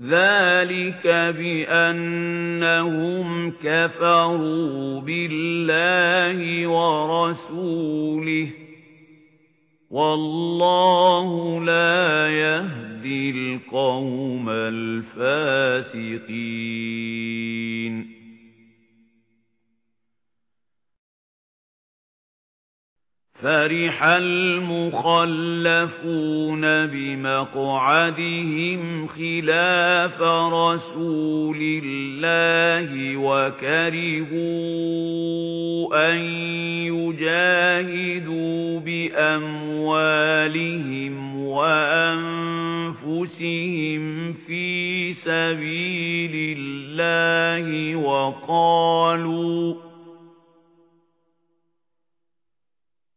ذَلِكَ بِأَنَّهُمْ كَفَرُوا بِاللَّهِ وَرَسُولِهِ وَاللَّهُ لَا يَهْدِي الْقَوْمَ الْفَاسِقِينَ فَرِحَ الْمُخَلَّفُونَ بِمَقْعَدِهِمْ خِلَافَ رَسُولِ اللَّهِ وَكَرِهُوا أَن يُجَاهِدُوا بِأَمْوَالِهِمْ وَأَنفُسِهِمْ فِي سَبِيلِ اللَّهِ وَقَالُوا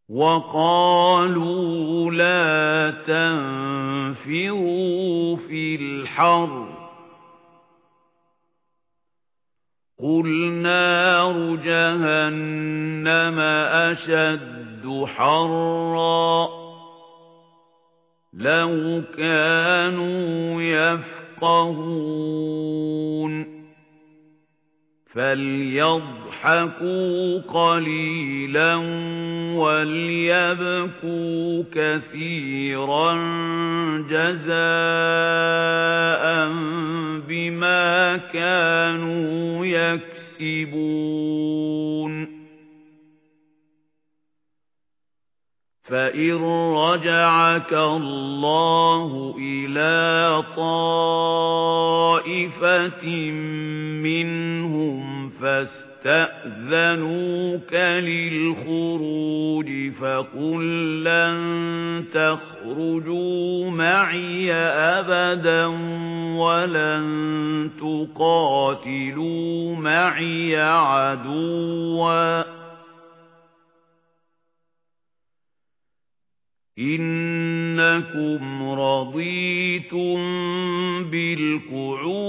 وَقَالُوا لَا تَنفِرُوا فِي الْحَرِّ. قُلْ نَارُ جَهَنَّمَ أَشَدُّ حَرًّا. لَوْ كَانُوا يَفْقَهُونَ. فَلْيَضْحَكُوا قَلِيلًا وَلْيَبْكُوا كَثِيرًا جَزَاءً بِمَا كَانُوا يَكْسِبُونَ فَإِن رَّجَعَكَ اللَّهُ إِلَى طَائِفَةٍ مِّنْهُمْ فَاسْتَأْذَنُوكَ لِلْخُرُوجِ فَقُل لَّن تَخْرُجُوا مَعِيَ أَبَدًا وَلَن تُقَاتِلُوا مَعِيَ عَدُوًّا. إِنَّكُمْ رَضِيتُم بِالْقُعُودِ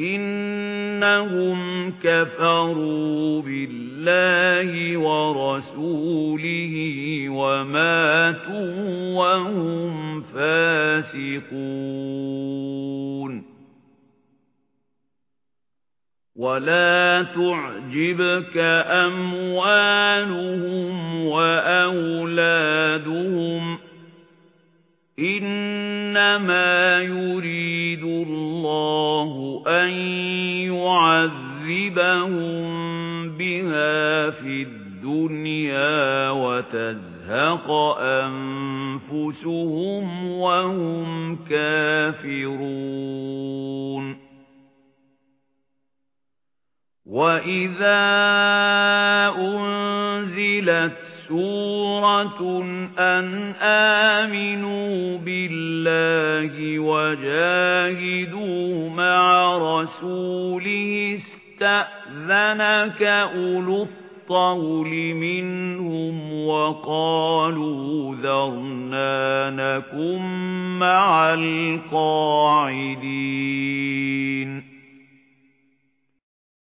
إِنَّهُمْ كَفَرُوا بِاللَّهِ وَرَسُولِهِ وَمَاتُوا وَهُمْ فَاسِقُونَ وَلَا تُعْجِبْكَ أَمْوَالُهُمْ وَأَوْلَادُهُمْ إِنَّمَا يُرِيدُ يُعَذِّبَهُم بِهَا فِي الدُّنْيَا وَتَزْهَقَ أَنفُسُهُمْ وَهُمْ كَافِرُونَ وَإِذَا أُنْزِلَتْ سُورَةٌ أَنْ آمِنُوا بِاللَّهِ وَجَاهِدُوا مَعَ رَسُولِهِ اسْتَأْذَنَكَ أُولُو الطَّوْلِ مِنْهُمْ وَقَالُوا ذَرْنَا نَكُن مَّعَ الْقَاعِدِينَ.